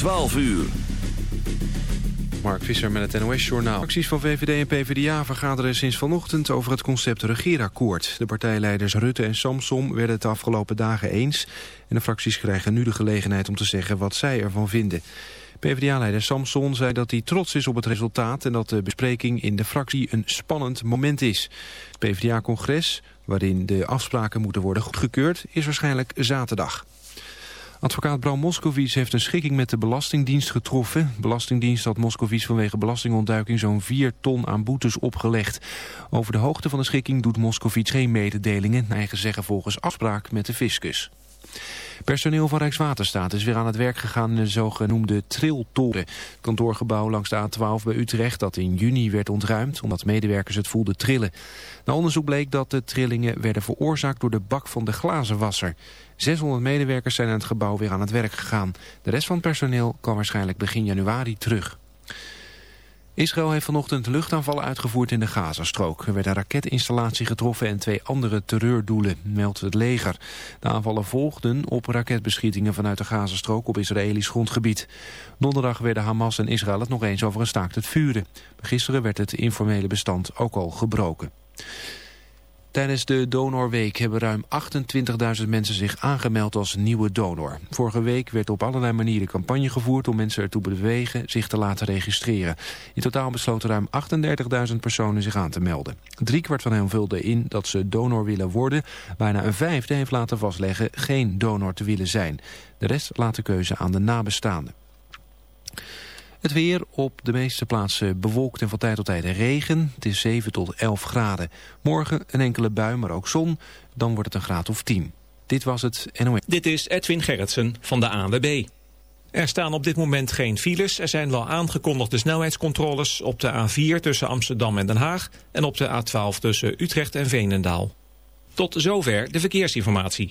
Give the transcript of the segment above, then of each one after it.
12 uur. Mark Visser met het NOS-journaal. Acties van VVD en PvdA vergaderen sinds vanochtend over het concept regeerakkoord. De partijleiders Rutte en Samsom werden het de afgelopen dagen eens... en de fracties krijgen nu de gelegenheid om te zeggen wat zij ervan vinden. PvdA-leider Samson zei dat hij trots is op het resultaat... en dat de bespreking in de fractie een spannend moment is. Het PvdA-congres, waarin de afspraken moeten worden goedgekeurd... is waarschijnlijk zaterdag. Advocaat Bram Moskowitz heeft een schikking met de Belastingdienst getroffen. Belastingdienst had Moskowitz vanwege belastingontduiking zo'n 4 ton aan boetes opgelegd. Over de hoogte van de schikking doet Moskowitz geen mededelingen, eigen zeggen volgens afspraak met de fiscus. Personeel van Rijkswaterstaat is weer aan het werk gegaan in de zogenoemde triltoren. Kantoorgebouw langs de A12 bij Utrecht dat in juni werd ontruimd omdat medewerkers het voelden trillen. Na onderzoek bleek dat de trillingen werden veroorzaakt door de bak van de glazenwasser. 600 medewerkers zijn in het gebouw weer aan het werk gegaan. De rest van het personeel kwam waarschijnlijk begin januari terug. Israël heeft vanochtend luchtaanvallen uitgevoerd in de Gazastrook. Er werd een raketinstallatie getroffen en twee andere terreurdoelen, meldt het leger. De aanvallen volgden op raketbeschietingen vanuit de Gazastrook op Israëlisch grondgebied. Donderdag werden Hamas en Israël het nog eens over een staakt het vuren. Gisteren werd het informele bestand ook al gebroken. Tijdens de Donorweek hebben ruim 28.000 mensen zich aangemeld als nieuwe donor. Vorige week werd op allerlei manieren campagne gevoerd om mensen ertoe bewegen zich te laten registreren. In totaal besloten ruim 38.000 personen zich aan te melden. Driekwart van hen vulde in dat ze donor willen worden. Bijna een vijfde heeft laten vastleggen geen donor te willen zijn. De rest laat de keuze aan de nabestaanden. Het weer op de meeste plaatsen bewolkt en van tijd tot tijd regen. Het is 7 tot 11 graden. Morgen een enkele bui, maar ook zon. Dan wordt het een graad of 10. Dit was het NOS. Dit is Edwin Gerritsen van de ANWB. Er staan op dit moment geen files. Er zijn wel aangekondigde snelheidscontroles op de A4 tussen Amsterdam en Den Haag... en op de A12 tussen Utrecht en Veenendaal. Tot zover de verkeersinformatie.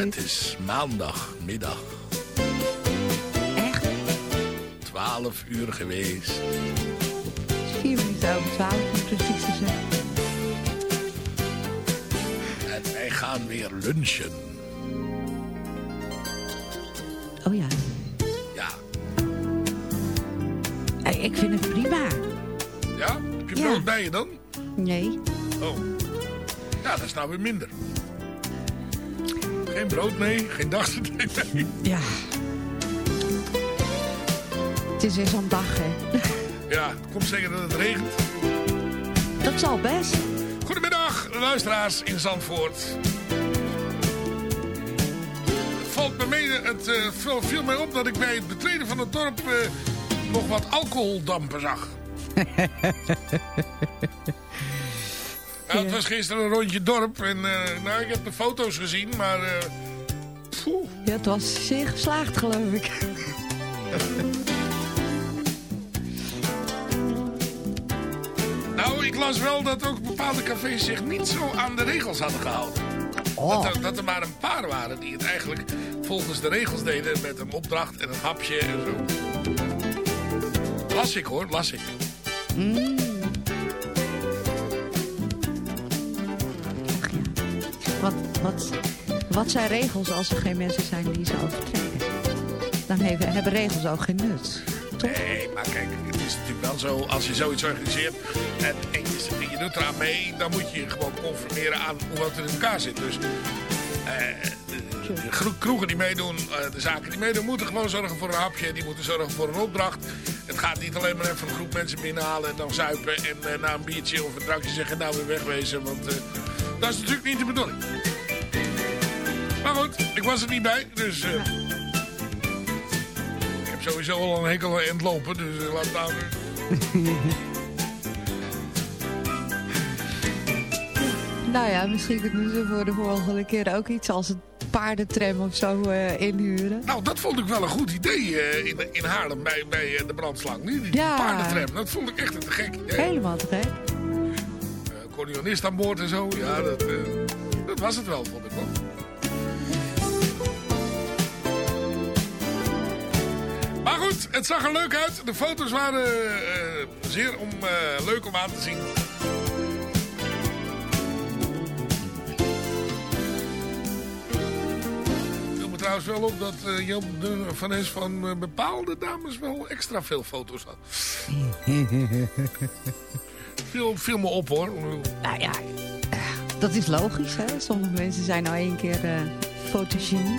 Het is maandagmiddag. Echt? 12 uur geweest. Vier minuten over twaalf om precies te zijn. En wij gaan weer lunchen. Geen brood, nee. Geen dagsterdek, nee. Ja. Het is weer zo'n dag, hè. Ja, het komt zeker dat het regent. Dat zal best. Goedemiddag, luisteraars in Zandvoort. Het valt me mee, het eh, viel- mij op dat ik bij het betreden van het dorp eh, nog wat alcoholdampen zag. ja, het was gisteren een rondje dorp en eh, nou, ik heb de foto's gezien, maar... Ja, het was zeer geslaagd, geloof ik. Nou, ik las wel dat ook bepaalde cafés zich niet zo aan de regels hadden gehouden. Oh. Dat, er, dat er maar een paar waren die het eigenlijk volgens de regels deden met een opdracht en een hapje en zo. Las ik hoor, las ik. Wat, wat, wat zijn regels als er geen mensen zijn die ze overtreden? Dan hebben, hebben regels ook geen nut. Nee, maar kijk, het is natuurlijk wel zo, als je zoiets organiseert en, en je, en je doet eraan mee, dan moet je je gewoon conformeren aan hoe het in elkaar zit. Dus eh, de, kroegen die meedoen, eh, de zaken die meedoen, moeten gewoon zorgen voor een hapje. Die moeten zorgen voor een opdracht. Het gaat niet alleen maar even een groep mensen binnenhalen en dan zuipen en eh, na een biertje of een drankje zeggen nou weer wegwezen. Want eh, dat is natuurlijk niet de bedoeling. Maar goed, ik was er niet bij, dus... eh, ik heb sowieso al een hekel aan het lopen, dus uh, laat het nou... Nou ja, misschien kunnen ze voor de volgende keer ook iets als een paardentram of zo eh, inhuren. Nou, dat vond ik wel een goed idee eh, in, in Haarlem bij, bij eh, de brandslang. Die, die Ja. paardentram, dat vond ik echt een te gek idee. Helemaal te gek. Eh, accordeonist aan boord en zo, ja, dat, eh, dat was het wel, vond ik wel. Maar goed, het zag er leuk uit. De foto's waren eh, zeer om, eh, leuk om aan te zien. Viel me trouwens wel op dat eh Joop de Van Es van eh, bepaalde dames wel extra veel foto's had. viel, viel me op hoor. Nou ja, dat is logisch, hè. Sommige mensen zijn nou één keer eh fotogenie.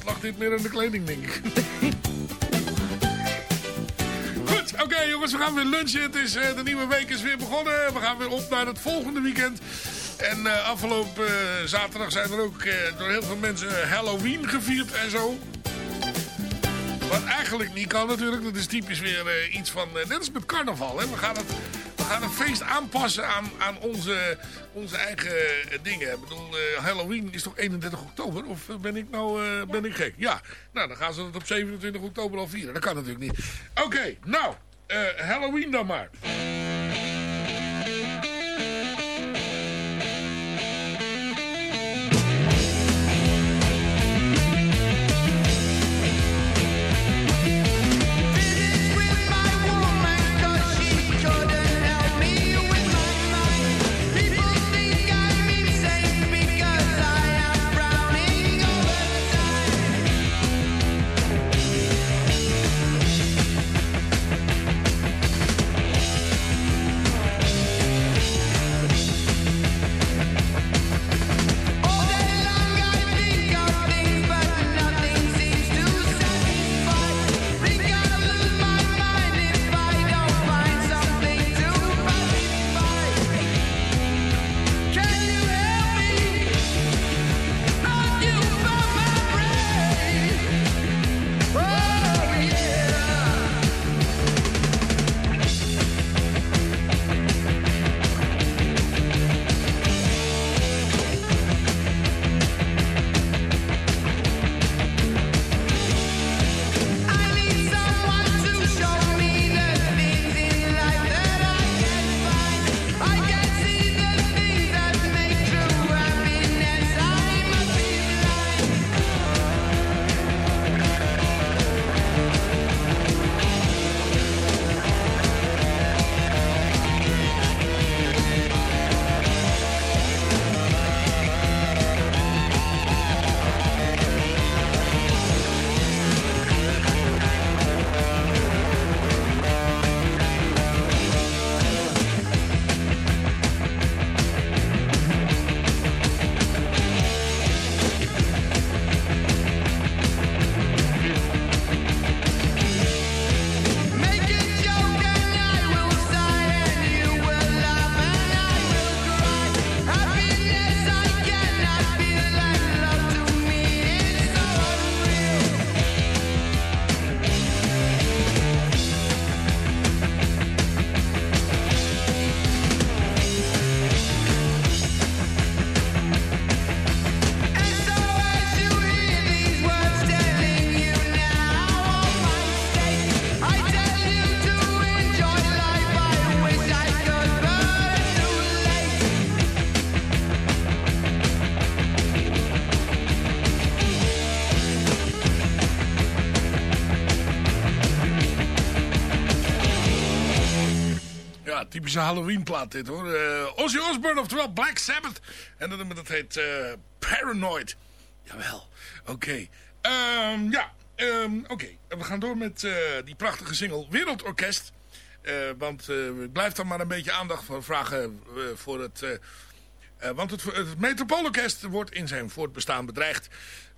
Het lag niet meer in de kleding, denk ik. Goed, oké jongens, we gaan weer lunchen. Het is, eh, de nieuwe week is weer begonnen. We gaan weer op naar het volgende weekend. En eh, afgelopen eh, zaterdag zijn er ook door heel veel mensen Halloween gevierd en zo. Wat eigenlijk niet kan natuurlijk. Dat is typisch weer iets van... net als met carnaval. Hè? We, gaan het, gaan een feest aanpassen aan, aan onze, onze eigen dingen. Ik bedoel, eh, Halloween is toch 31 oktober? Of ben ik nou eh, ben ik gek? Ja, nou dan gaan ze het op 27 oktober al vieren. Dat kan natuurlijk niet. Oké, nou, eh, Halloween dan maar. Typische Halloween plaat dit hoor. Eh, Ozzy Osbourne, oftewel Black Sabbath. En dat dat heet eh, Paranoid. Jawel, oké. Ehm, ja, ehm, oké. We gaan door met eh, die prachtige single Wereldorkest. Want ik blijf dan maar een beetje aandacht voor vragen voor het... want het, het wordt in zijn voortbestaan bedreigd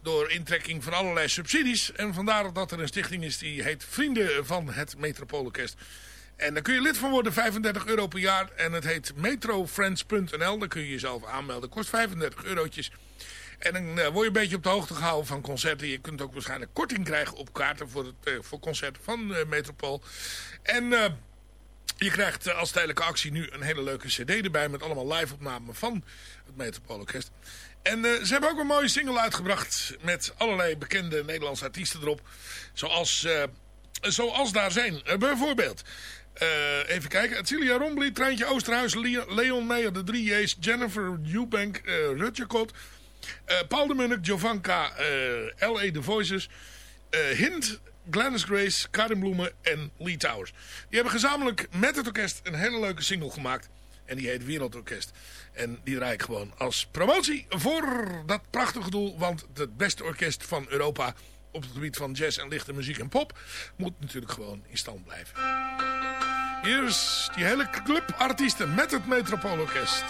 door intrekking van allerlei subsidies. En vandaar dat er een stichting is die heet Vrienden van het Metropoolorkest. En daar kun je lid van worden, 35 euro per jaar. En het heet metrofriends.nl. Daar kun je jezelf aanmelden. Kost 35 eurotjes. En dan eh, word je een beetje op de hoogte gehouden van concerten. Je kunt ook waarschijnlijk korting krijgen op kaarten voor, het, eh, voor concerten van eh, Metropool. En je krijgt als tijdelijke actie nu een hele leuke cd erbij... met allemaal live-opnamen van het Metropoolorkest. En eh, ze hebben ook een mooie single uitgebracht... met allerlei bekende Nederlandse artiesten erop. Zoals, zoals daar zijn. Bijvoorbeeld... eh, even kijken. Celia Rombly, Treintje Oosterhuis, Le- Leon Meijer, de 3 J's, Jennifer Eubank, eh Rutje Kot, eh, Paul de Munnik, Jovanka, L.A. The Voices, Hint, Gladys Grace, Karin Bloemen en Lee Towers. Die hebben gezamenlijk met het orkest een hele leuke single gemaakt. En die heet Wereldorkest. En die draai ik gewoon als promotie voor dat prachtige doel. Want het beste orkest van Europa op het gebied van jazz en lichte muziek en pop... moet natuurlijk gewoon in stand blijven. Hier is die hele club artiesten met het Metropoolorkest.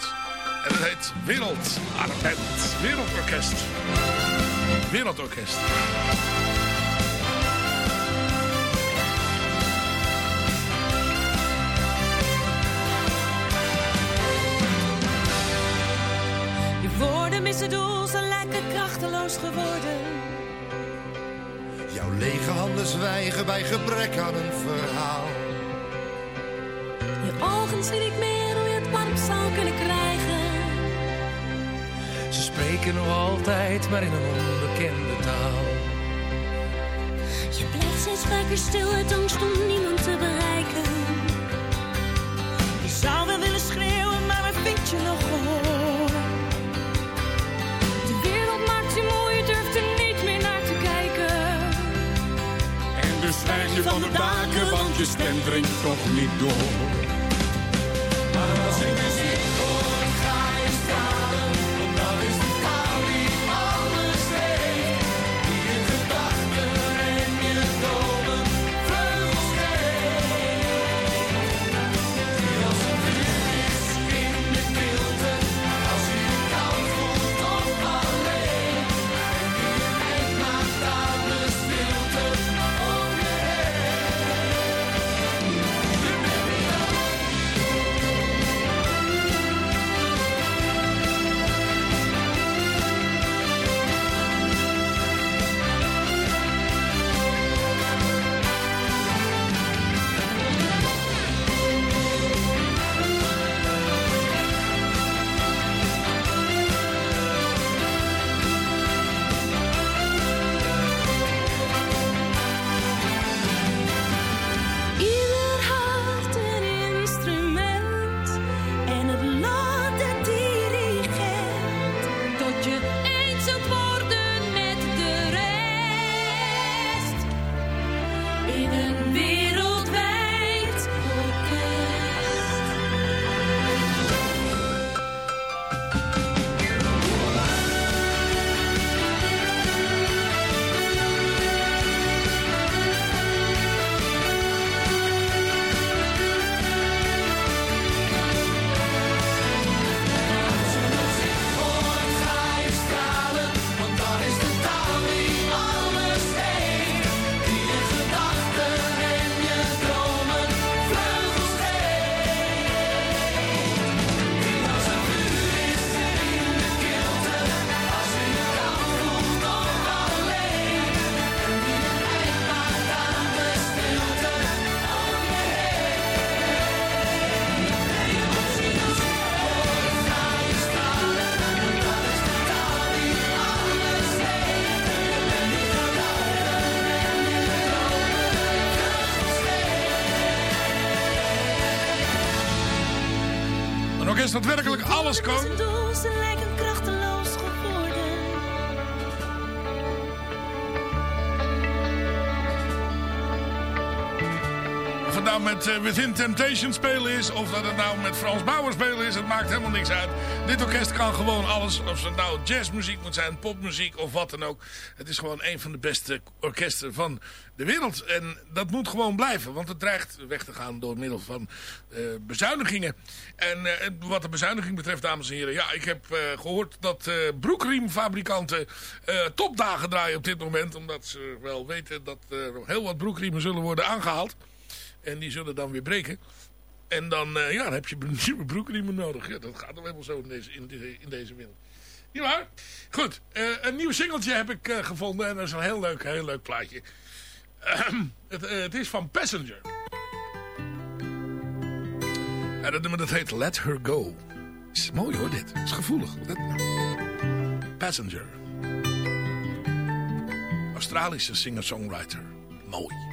En het heet Wereld Arpent. Wereldorkest. Wereldorkest. Je woorden missen doel, zijn lekker krachteloos geworden. Jouw lege handen zwijgen bij gebrek aan een verhaal. Zien niet meer hoe je het warm zou kunnen krijgen. Ze spreken nog altijd, maar in een onbekende taal. Je blijft steeds vaker stil uit angst om niemand te bereiken. Je zou wel willen schreeuwen, maar waar vind je nog gehoor? De wereld maakt je moe, je durft er niet meer naar te kijken. En dus zwijg je van de daken, want je stem dringt toch niet door. Orkest dat werkelijk alles kan. Uh, Within Temptation spelen is... of dat het nou met Frans Bauer spelen is, het maakt helemaal niks uit. Dit orkest kan gewoon alles. Of het nou jazzmuziek moet zijn, popmuziek of wat dan ook. Het is gewoon een van de beste orkesten van de wereld. En dat moet gewoon blijven, want het dreigt weg te gaan door middel van uh, bezuinigingen. En uh, wat de bezuiniging betreft, dames en heren... ja, ik heb gehoord dat broekriemfabrikanten topdagen draaien op dit moment... omdat ze wel weten dat er heel wat broekriemen zullen worden aangehaald. En die zullen dan weer breken. En dan, ja, dan heb je nieuwe broekriemen nodig. Ja, dat gaat dan helemaal zo in deze, in, in deze wereld. Goed, een nieuw singeltje heb ik gevonden. En dat is een heel leuk, heel leuk plaatje. het, het, is van Passenger. En dat nummer dat heet Let Her Go. Is mooi hoor dit. Is gevoelig. Passenger. Australische singer-songwriter. Mooi.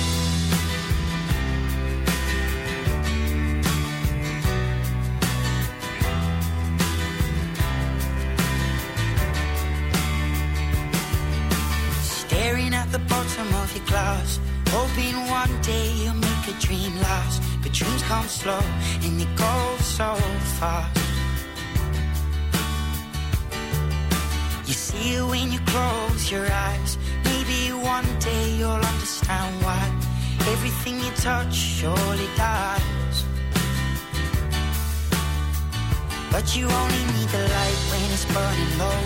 But dreams come slow and it goes so fast. You see it when you close your eyes. Maybe one day you'll understand why everything you touch surely dies. But you only need the light when it's burning low.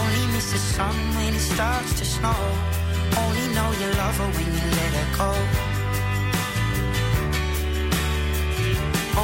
Only miss the sun when it starts to snow. Only know you love her when you let her go.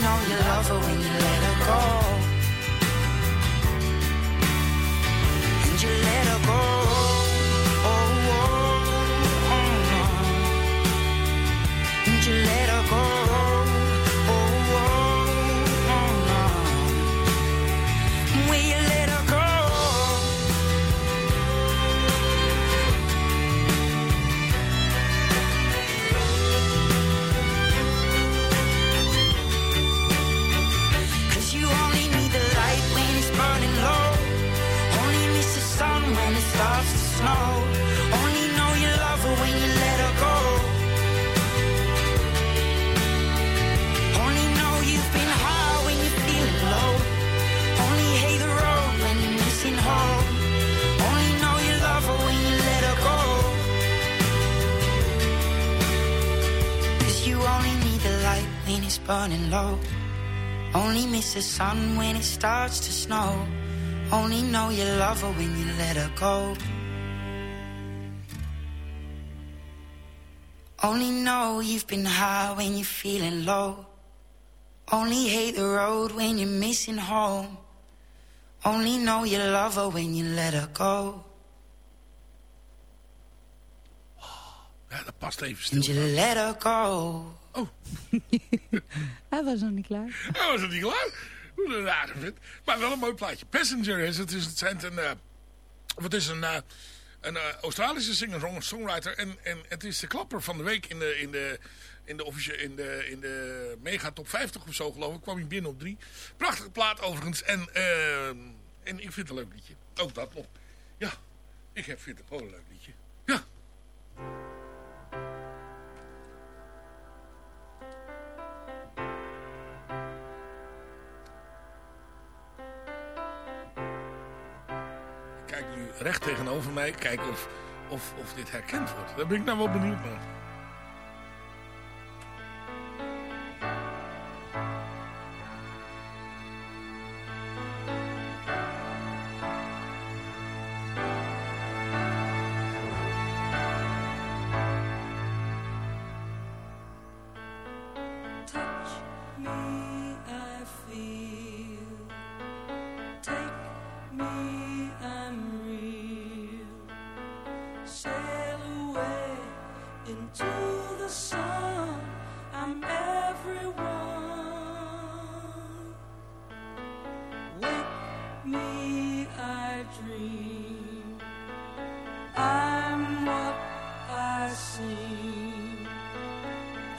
Know you love her when you let her go. And you let her go. Burning low. Only miss the sun when it starts to snow. Only know you love her when you let her go. Only know you've been high when you're feeling low. Only hate the road when you're missing home. Only know you love her when you let her go. Ja, dat past even stil. And you let her go. Oh. Hij was nog niet klaar. Hij was nog niet klaar? Hoe een rare vindt. Maar wel een mooi plaatje. Passenger is het. Is, het zijn een... Uh, het is een... Uh, een uh, Australische singer-songwriter. En, en het is de klapper van de week in de, in de, in de, officie, in de, in de mega top 50 of zo geloof ik. Kwam hij binnen op drie. Prachtige plaat overigens. En, en ik vind het een leuk liedje. Ook dat nog. Ja, ik vind het gewoon een leuk liedje. Ja. Recht tegenover mij. Kijken of, of, of dit herkend wordt. Daar ben ik nou wel benieuwd naar.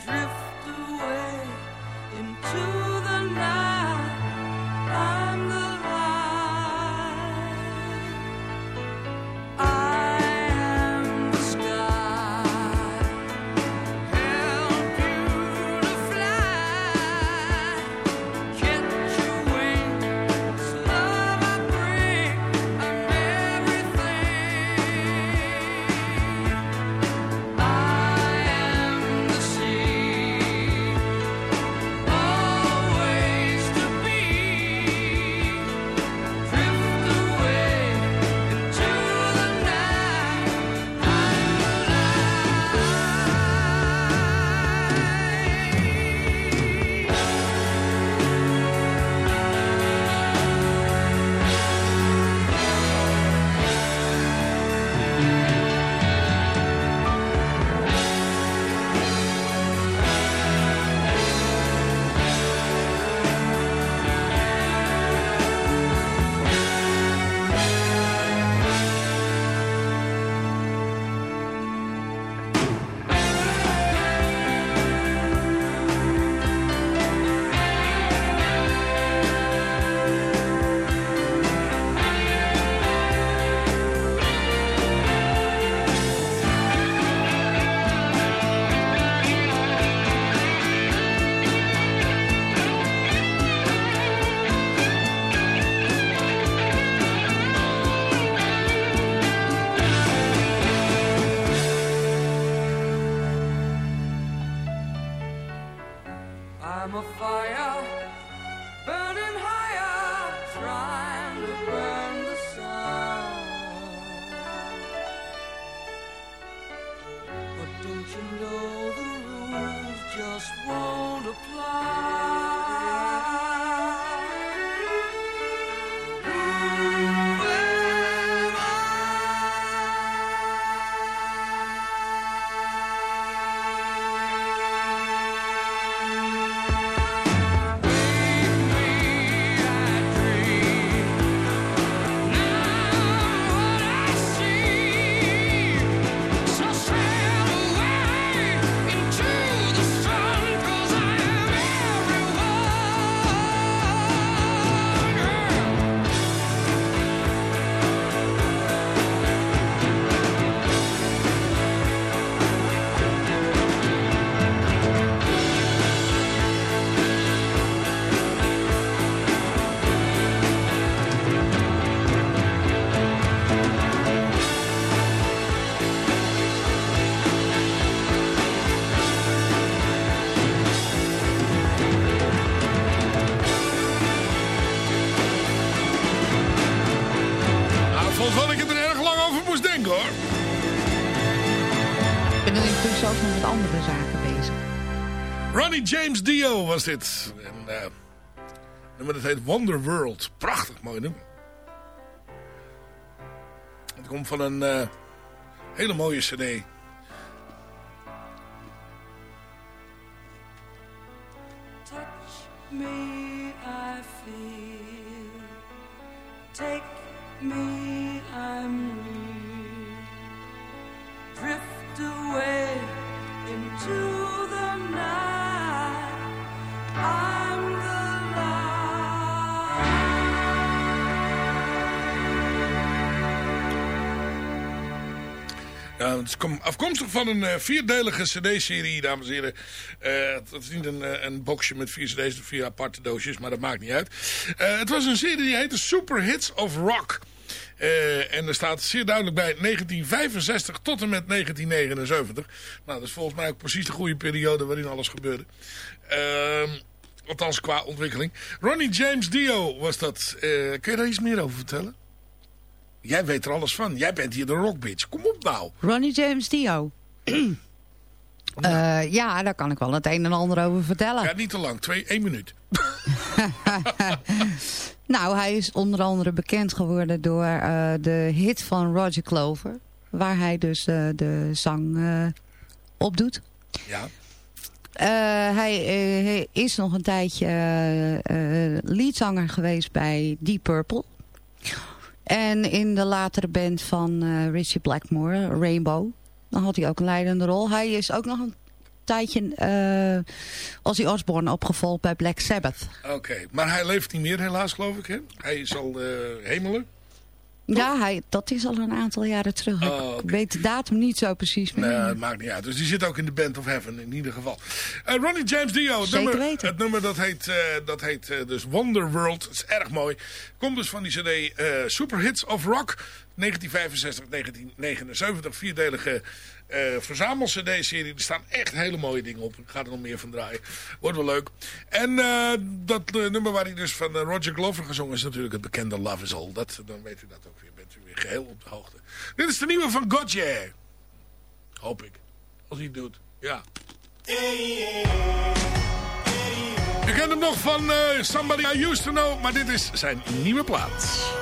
drift away into the night. James Dio was dit. En, uh, nummer heet Wonder World. Prachtig mooi nummer. Het komt van een uh, hele mooie cd. Het is kom- afkomstig van een eh, vierdelige cd-serie, dames en heren. Eh, het is niet een, eh, een boxje met vier cd's of vier aparte doosjes, maar dat maakt niet uit. Het was een serie die heette Super Hits of Rock. En er staat zeer duidelijk bij 1965 tot en met 1979. Nou, dat is volgens mij ook precies de goede periode waarin alles gebeurde. Ehm, althans qua ontwikkeling. Ronnie James Dio was dat. Kun je daar iets meer over vertellen? Jij weet er alles van. Jij bent hier de rockbitch. Kom op nou. Ronnie James Dio. Eh, ja, daar kan ik wel het een en ander over vertellen. Ja, niet te lang. Twee, één minuut. Nou, hij is onder andere bekend geworden door eh, de hit van Roger Clover. Waar hij dus eh, de zang op doet. Ja. Hij eh, is nog een tijdje leadzanger geweest bij Deep Purple. En in de latere band van eh, Richie Blackmore, Rainbow. Dan had hij ook een leidende rol. Hij is ook nog een tijdje eh Ozzy Osbourne opgevolgd bij Black Sabbath. Oké. Maar hij leeft niet meer helaas, geloof ik. Hè? Hij is al eh, hemelen. Ja, hij, dat is al een aantal jaren terug. Oh, Ik weet de datum niet zo precies meer. Nee, het maakt niet uit. Dus die zit ook in de Band of Heaven in ieder geval. Eh, Ronnie James Dio. Het Zeker nummer, weten. Het nummer dat heet, eh, dat heet eh, dus Wonder World. Dat is erg mooi. Komt dus van die cd Super Hits of Rock. 1965, 1979. Vierdelige eh verzamel-cd-serie. Er staan echt hele mooie dingen op. Ik ga er nog meer van draaien. Wordt wel leuk. En eh, dat eh, nummer waar hij dus van Roger Glover gezongen is natuurlijk het bekende Love is All. Dat, dan weet u dat ook weer. Bent u weer geheel op de hoogte. Dit is de nieuwe van Gotye. Hoop ik. Als hij het doet. Ja. Je kent hem nog van Somebody I Used To Know. Maar dit is zijn nieuwe plaat.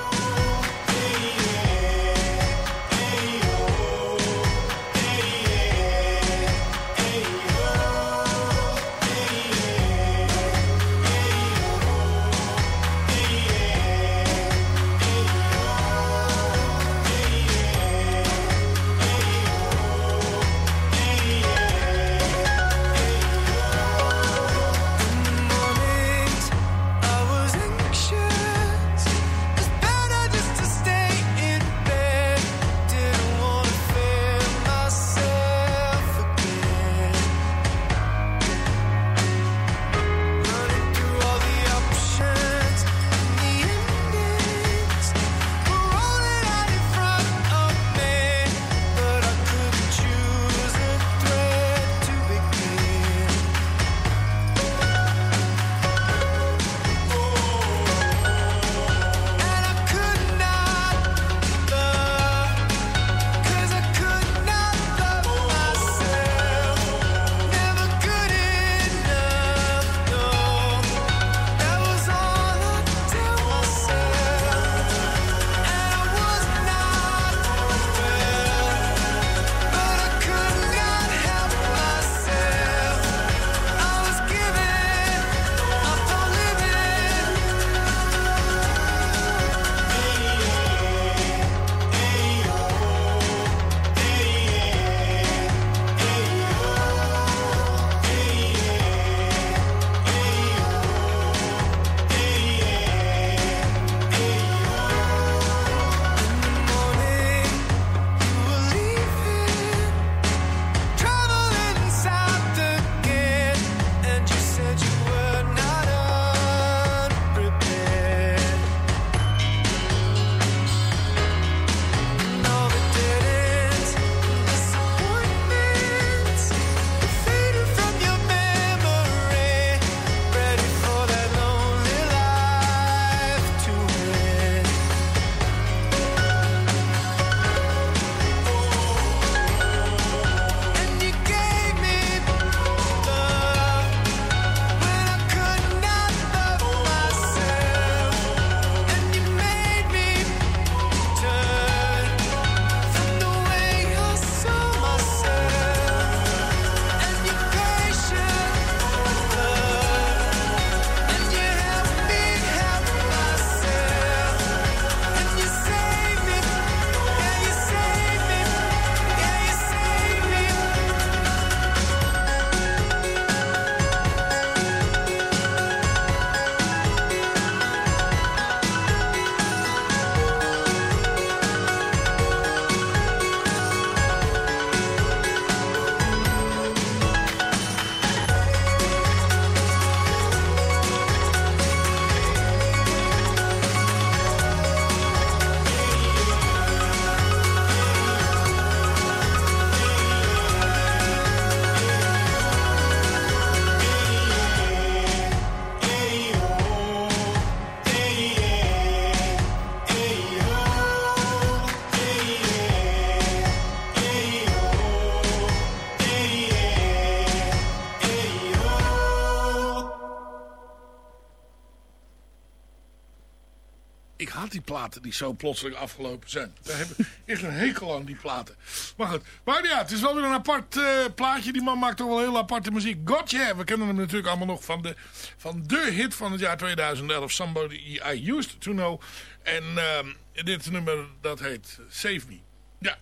Die platen die zo plotseling afgelopen zijn. Daar heb ik echt een hekel aan, die platen. Maar goed, maar ja, het is wel weer een apart uh, plaatje. Die man maakt toch wel heel aparte muziek. Gotcha, we kennen hem natuurlijk allemaal nog van de, van de hit van het jaar 2011. Somebody I Used To Know. En uh, dit nummer, dat heet Save Me. Ja,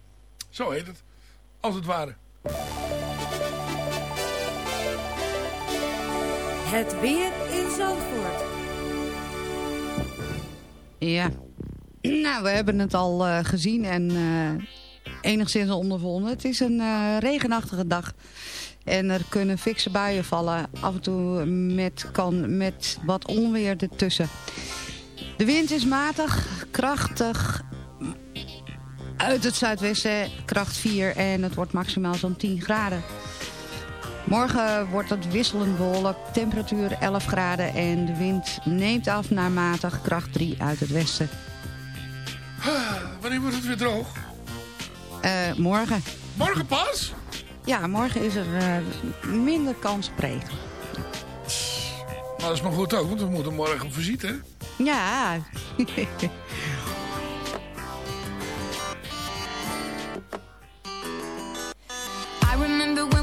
zo heet het. Als het ware. Het weer in Zandvoort. Ja. Nou, we hebben het al uh, gezien en uh, enigszins ondervonden. Het is een uh, regenachtige dag. En er kunnen fikse buien vallen. Af en toe met, kan met wat onweer ertussen. De wind is matig, krachtig. Uit het zuidwesten, kracht 4. En het wordt maximaal zo'n 10 graden. Morgen wordt het wisselend bewolkt, temperatuur 11 graden en de wind neemt af naar matig, kracht 3 uit het westen. Ah, wanneer wordt het weer droog? Uh, morgen. Morgen pas? Ja, morgen is er uh, minder kans op regen. Maar dat is maar goed ook, want we moeten morgen op visite, hè?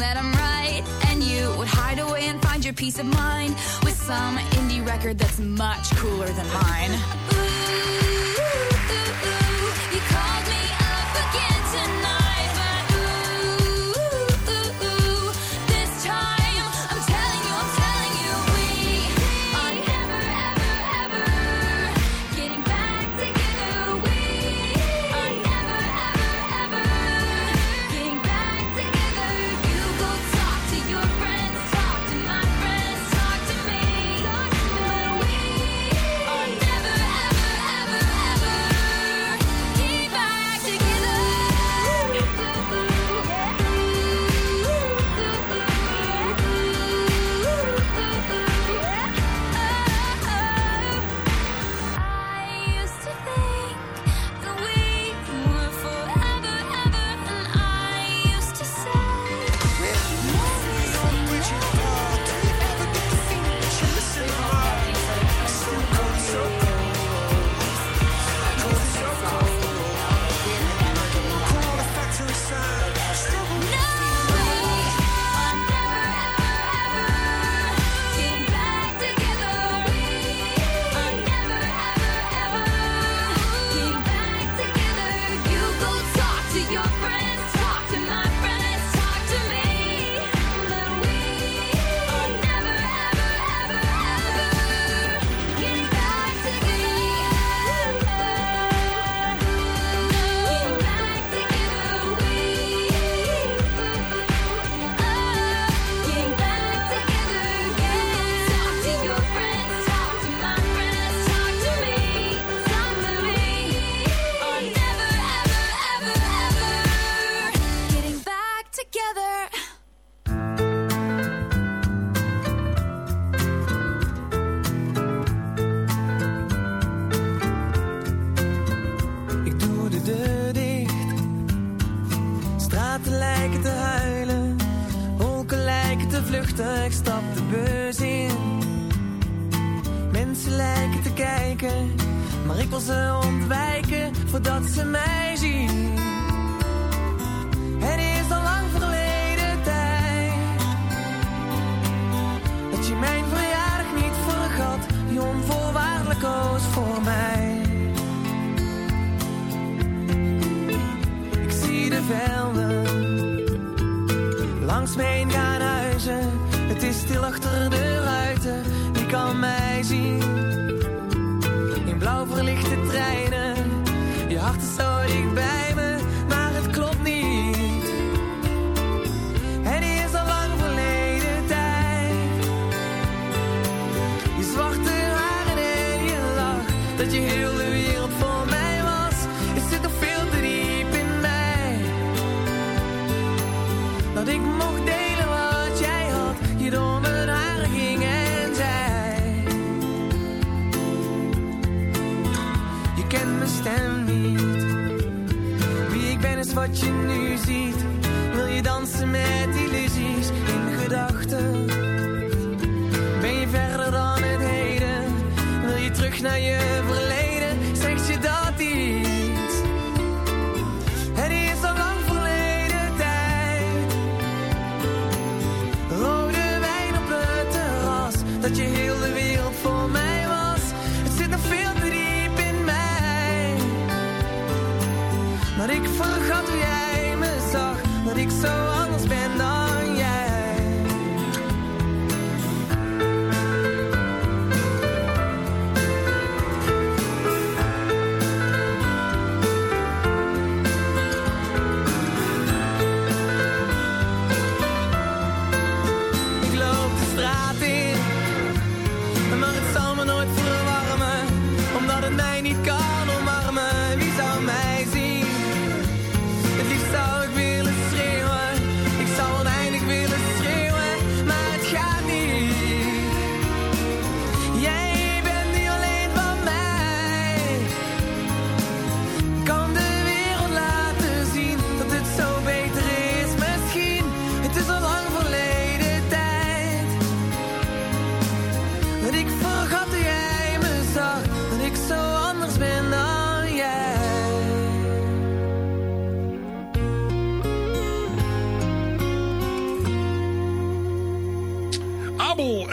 that I'm right, and you would hide away and find your peace of mind with some indie record that's much cooler than mine.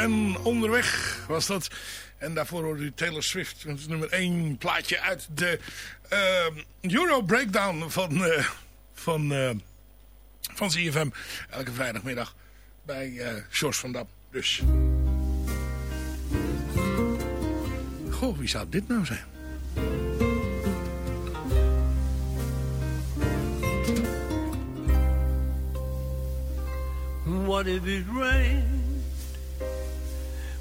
En onderweg was dat. En daarvoor hoorde u Taylor Swift. Dat is nummer 1 plaatje uit de eh, Euro Breakdown van, eh van, eh van CFM. Elke vrijdagmiddag bij eh George van Dam. Dus. Goh, wie zou dit nou zijn? What if it rained?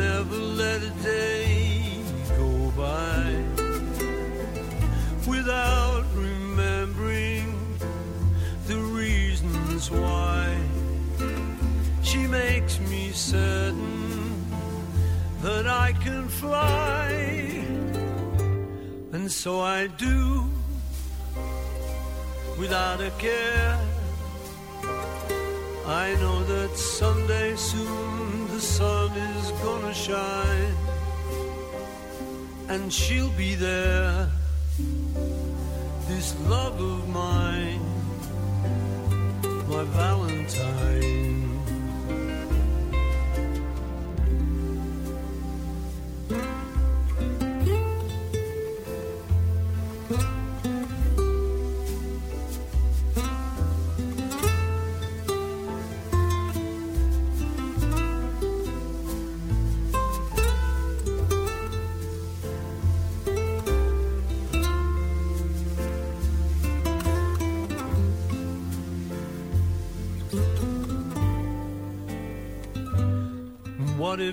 never let a day go by without remembering the reasons why she makes me certain that I can fly. And so I do without a care. I know that someday soon the sun is gonna shine and she'll be there. This love of mine, my Valentine.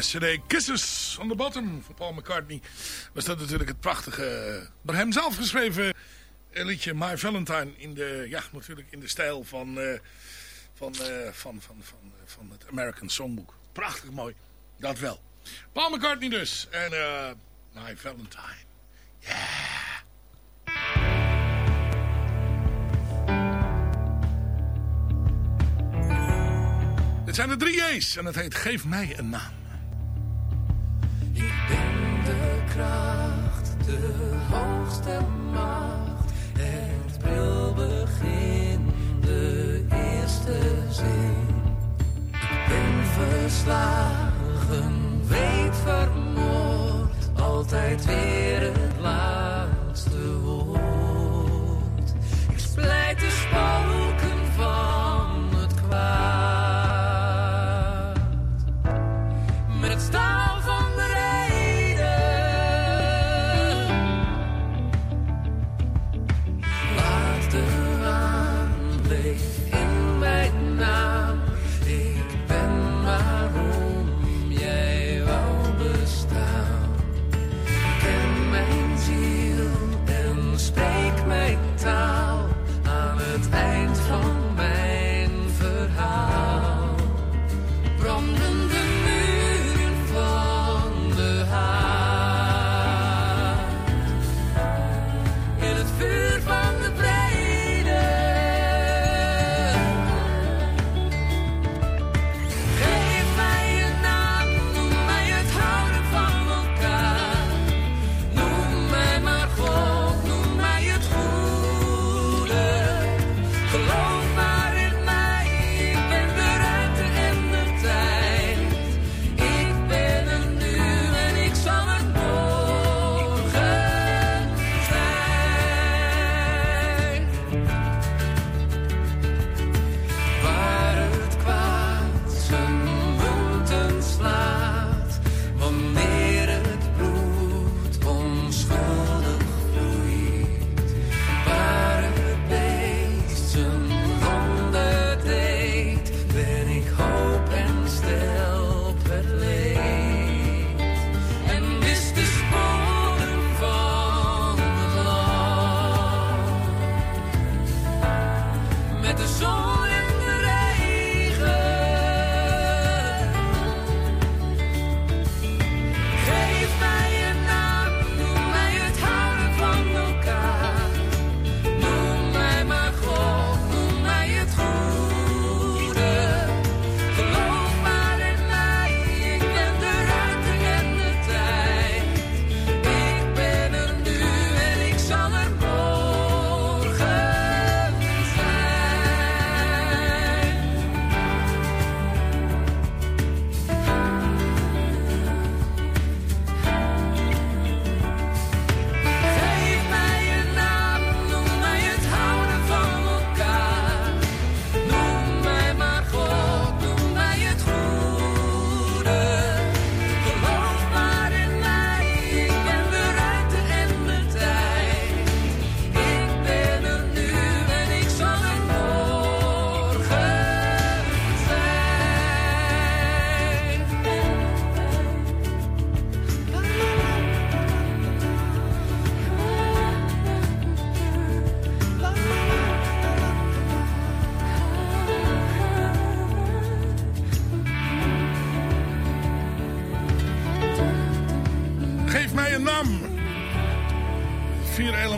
Cd Kisses on the Bottom van Paul McCartney. Was dat natuurlijk het prachtige, door hem zelf geschreven eh, liedje My Valentine. In de, ja, natuurlijk in de stijl van, eh, van, eh, van, van, van, van het American Songbook. Prachtig mooi, dat wel. Paul McCartney dus. En My Valentine. Dit zijn de drie J's en het heet Geef mij een naam. De hoogste macht. Het brilbegin, de eerste zin. Ben verslagen, weet vermoord. Altijd weer het laatste woord. Ik splijt de spoken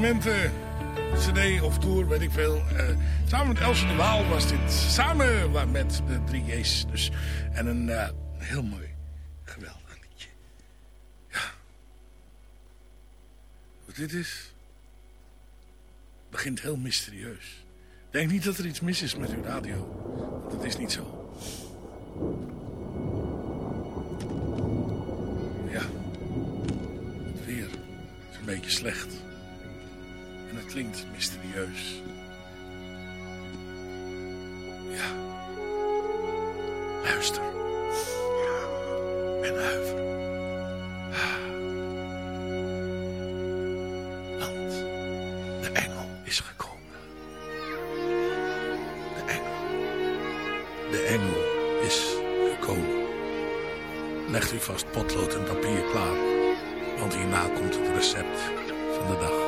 CD of tour, weet ik veel. Eh, samen met Elsje de Waal was dit. Samen met de drie J's. Dus. En een eh, heel mooi, geweldig liedje. Ja. Wat dit is? begint heel mysterieus. Denk niet dat er iets mis is met uw radio. Want dat is niet zo. Ja. Het weer is een beetje slecht. En het klinkt mysterieus. Ja. Luister. En huiver. Want de engel is gekomen. De engel. De engel is gekomen. Legt u vast potlood en papier klaar. Want hierna komt het recept van de dag.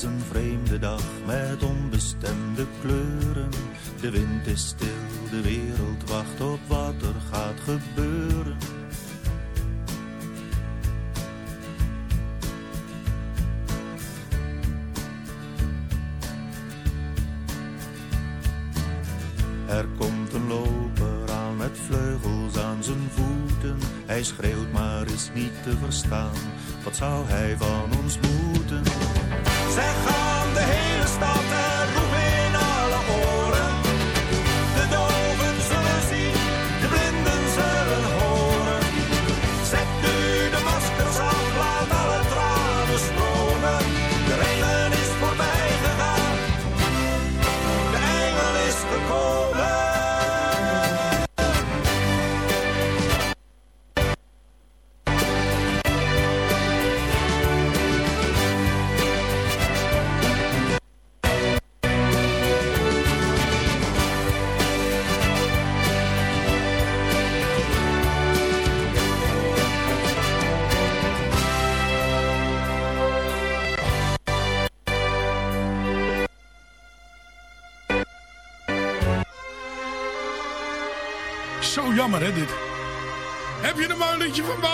Is een vreemde dag met onbestemde kleuren. De wind is stil, de wereld wacht op wat er gaat gebeuren. Er komt een loper aan met vleugels aan zijn voeten. Hij schreeuwt maar is niet te verstaan. Wat zou hij van ons moeten? Zeg je een mooi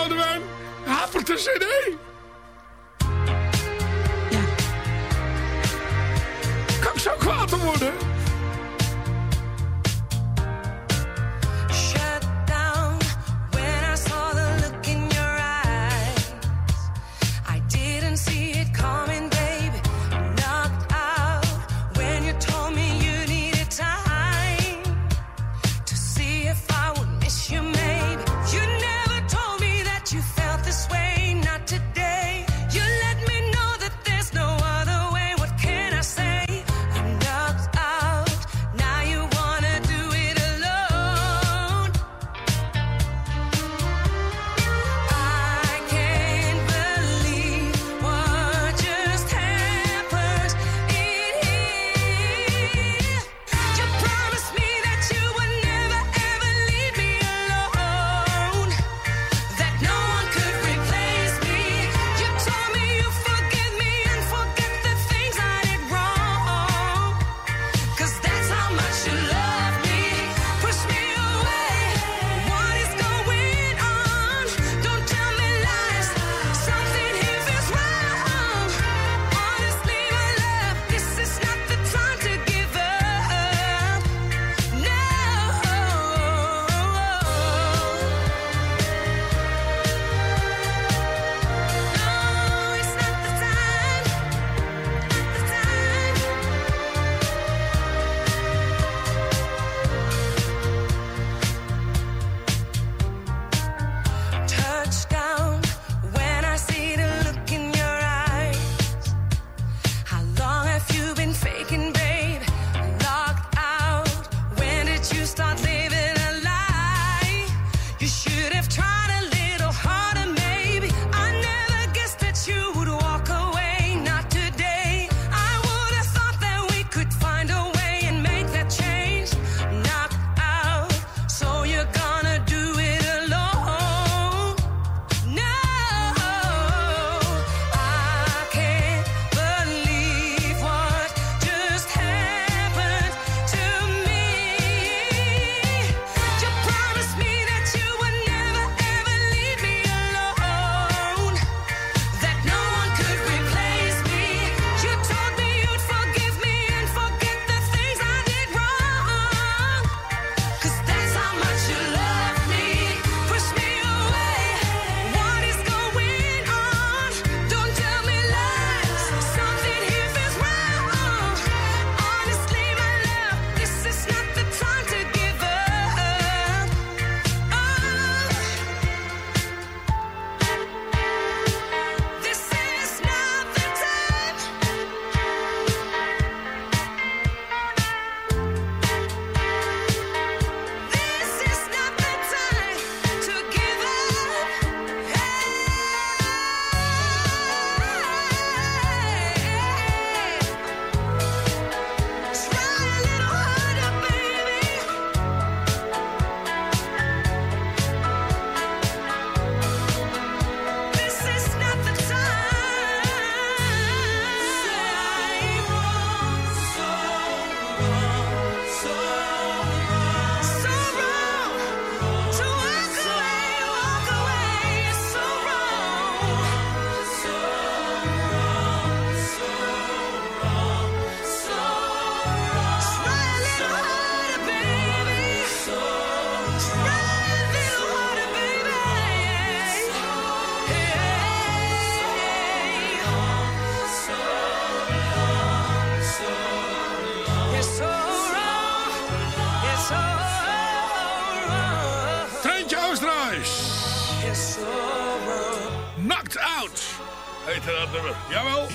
dat nummer. Jawel.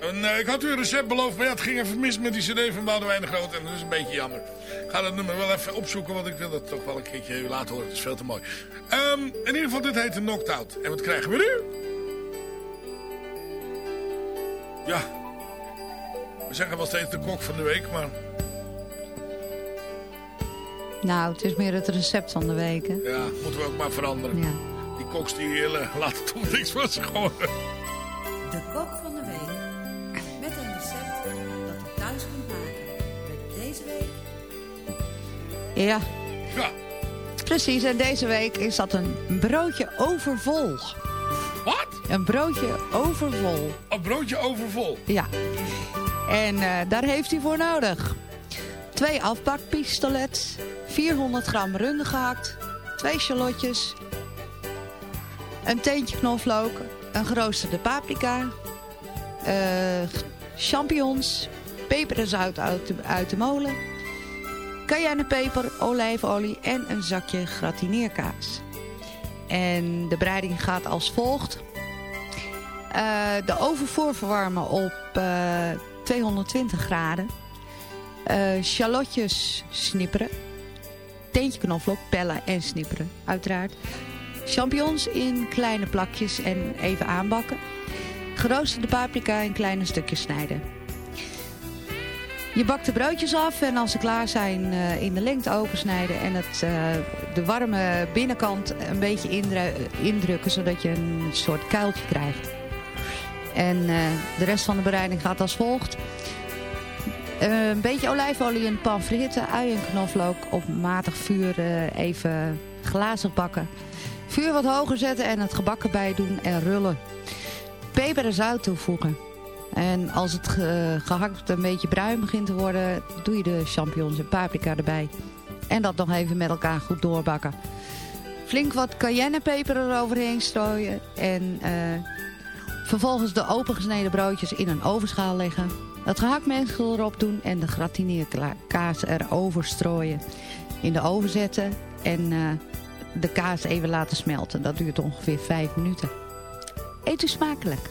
En, eh, ik had u een recept beloofd, maar ja, het ging even mis met die cd van Boudewijn de Groot. En dat is een beetje jammer. Ik ga dat nummer wel even opzoeken, want ik wil dat toch wel een keertje u laten horen. Het is veel te mooi. Ehm, in ieder geval, dit heet de Knocked Out. En wat krijgen we nu? Ja. We zeggen wel steeds de kok van de week, maar... Nou, het is meer het recept van de week, hè? Ja, moeten we ook maar veranderen. Ja. Die koks die willen, laten toch niks van zich horen. De kok van de week. Met een recept dat u thuis kunt maken. Met deze week Ja. Ja. Precies, en deze week is dat een broodje overvol. Wat? Een broodje overvol. Een broodje overvol. Ja. En eh, daar heeft u voor nodig. Twee afbakpistolets, 400 gram runde gehakt, twee shallotjes, een teentje knoflook, een geroosterde paprika, eh, champignons, peper en zout uit de, uit de molen, cayennepeper, olijfolie en een zakje gratineerkaas. En de bereiding gaat als volgt. Eh, de oven voorverwarmen op eh, 220 graden. Eh shallotjes snipperen. Teentje knoflook, pellen en snipperen, uiteraard. Champignons in kleine plakjes en even aanbakken. Geroosterde paprika in kleine stukjes snijden. Je bakt de broodjes af en als ze klaar zijn eh, in de lengte opensnijden en het, eh, de warme binnenkant een beetje indru- indrukken zodat je een soort kuiltje krijgt. En eh, de rest van de bereiding gaat als volgt. Een beetje olijfolie in de pan fritten, ui en knoflook op matig vuur even glazig bakken. Vuur wat hoger zetten en het gebak erbij doen en rullen. Peper en zout toevoegen. En als het ge- gehakt een beetje bruin begint te worden, doe je de champignons en paprika erbij. En dat nog even met elkaar goed doorbakken. Flink wat cayennepeper eroverheen strooien. En eh, vervolgens de opengesneden broodjes in een ovenschaal leggen. Het gehaktmengsel erop doen en de gratineerkaas erover strooien. In de oven zetten en eh, de kaas even laten smelten. Dat duurt ongeveer 5 minuten. Eet u smakelijk.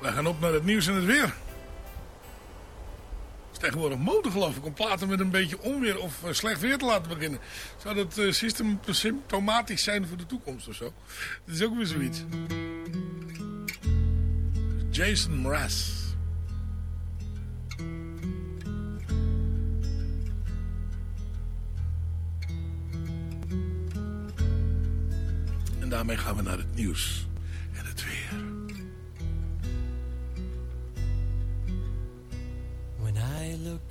We gaan op naar het nieuws en het weer. Is tegenwoordig mode geloof ik om platen met een beetje onweer of eh, slecht weer te laten beginnen. Zou dat system symptomatisch zijn voor de toekomst of zo? Dat is ook weer zoiets. Jason Mraz. En daarmee gaan we naar het nieuws